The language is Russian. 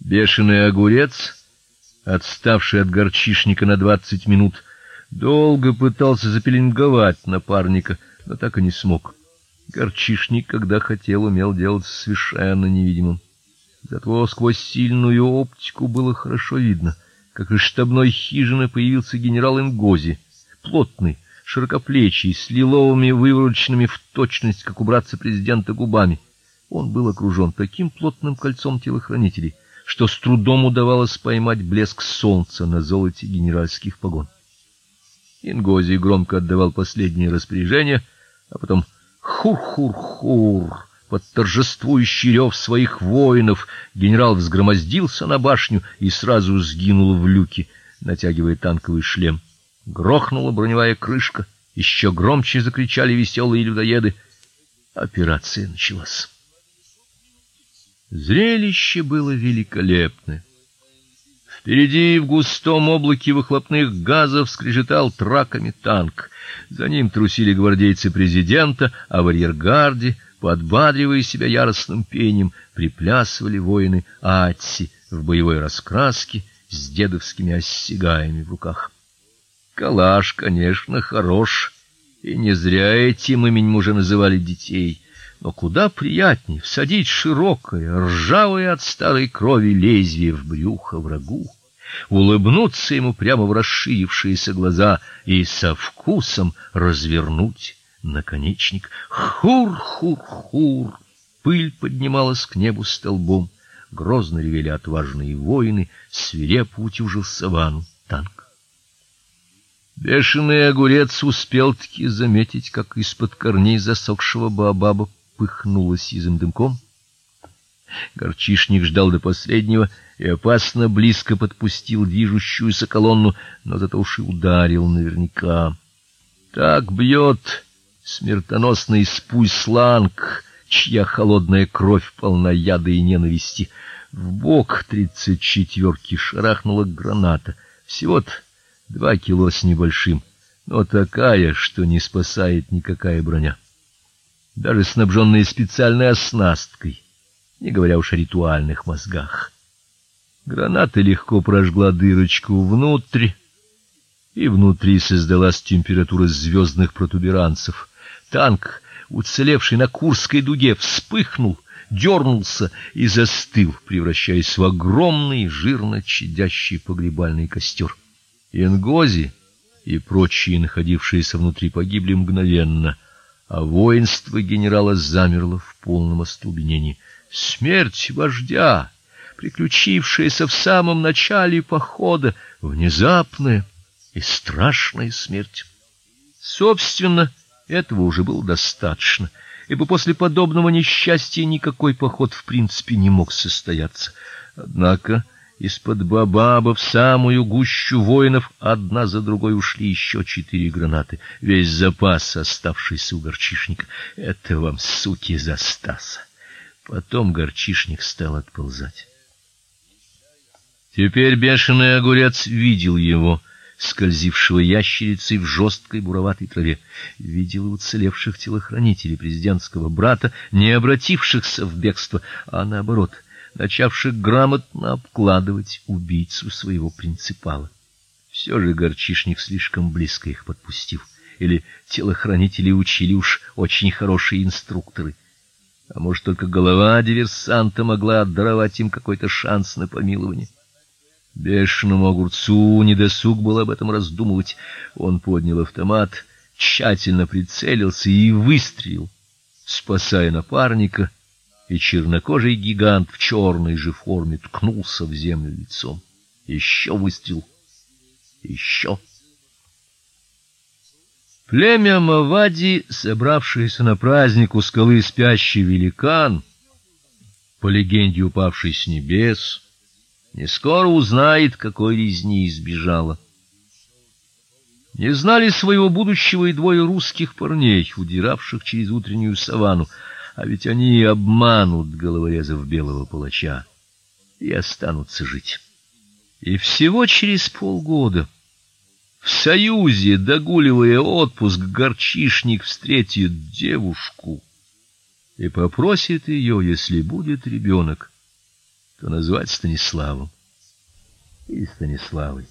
Бешеный огурец, отставший от горчишника на двадцать минут, долго пытался запеленговать напарника, но так и не смог. Горчишник, когда хотел, умел делать совершенно невидимым. Зато сквозь сильную оптику было хорошо видно, как из штабной хижины появился генерал Ингози, плотный, широкоплечий, с лиловыми вывороченными в точность, как у братца президента губами. Он был окружен таким плотным кольцом телохранителей, что с трудом удавалось поймать блеск солнца на золоте генеральских погон. Ингози громко отдавал последние распоряжения, а потом хур-хур-хур под торжествующий рев своих воинов генерал взгромоздился на башню и сразу сгинул в люке, натягивая танковый шлем. Грохнула броневая крышка, еще громче закричали веселые людоеды. Операция началась. Зрелище было великолепное. Впереди в густом облаке выхлопных газов скрежетал траками танк. За ним трусили гвардейцы президента, а в арьергарде, подбадривая себя яростным пением, приплясывали воины Атси в боевой раскраске с дедовскими оссягаями в руках. Калаш, конечно, хорош, и не зря этим именем уже называли детей но куда приятнее всадить широкое, ржавое от старой крови лезвие в брюхо врагу, улыбнуться ему прямо в расширившиеся глаза и со вкусом развернуть наконечник. Хур-хур-хур! Пыль поднималась к небу столбом, грозно ревели отважные воины, свирепо утюжил саванну танк. Бешеный огурец успел-таки заметить, как из-под корней засохшего баобаба пыхнуло сизым дымком. Горчишник ждал до последнего и опасно близко подпустил движущуюся колонну, но зато уж и ударил наверняка. Так бьет смертоносный спуй-сланг, чья холодная кровь полна яда и ненависти. В бок тридцать четверки шарахнула граната, всего-то два кило с небольшим, но такая, что не спасает никакая броня даже снабженные специальной оснасткой, не говоря уж о ритуальных мозгах. Граната легко прожгла дырочку внутрь, и внутри создалась температура звездных протуберанцев. Танк, уцелевший на Курской дуге, вспыхнул, дернулся и застыл, превращаясь в огромный жирно чадящий погребальный костер. Ингози и прочие, находившиеся внутри, погибли мгновенно — а воинство генерала замерло в полном остолбенении. Смерть вождя, приключившаяся в самом начале похода, внезапная и страшная смерть. Собственно, этого уже было достаточно, ибо после подобного несчастья никакой поход в принципе не мог состояться. Однако из-под Бабаба в самую гущу воинов одна за другой ушли еще четыре гранаты, весь запас, оставшийся у горчишника. Это вам, суки, за Стаса. Потом горчишник стал отползать. Теперь бешеный огурец видел его, скользившего ящерицей в жесткой буроватой траве, видел уцелевших телохранителей президентского брата, не обратившихся в бегство, а наоборот — начавших грамотно обкладывать убийцу своего принципала. Все же горчишник слишком близко их подпустил, или телохранители учили уж очень хорошие инструкторы. А может, только голова диверсанта могла даровать им какой-то шанс на помилование. Бешеному огурцу недосуг был об этом раздумывать. Он поднял автомат, тщательно прицелился и выстрелил, спасая напарника и чернокожий гигант в черной же форме ткнулся в землю лицом. Еще выстрел. Еще. Племя Мавади, собравшееся на праздник у скалы спящий великан, по легенде упавший с небес, не скоро узнает, какой резни избежала. Не знали своего будущего и двое русских парней, удиравших через утреннюю саванну. А ведь они обманут головорезов белого палача и останутся жить. И всего через полгода в Союзе, догуливая отпуск, горчишник встретит девушку и попросит ее, если будет ребенок, то назвать Станиславом или Станиславой.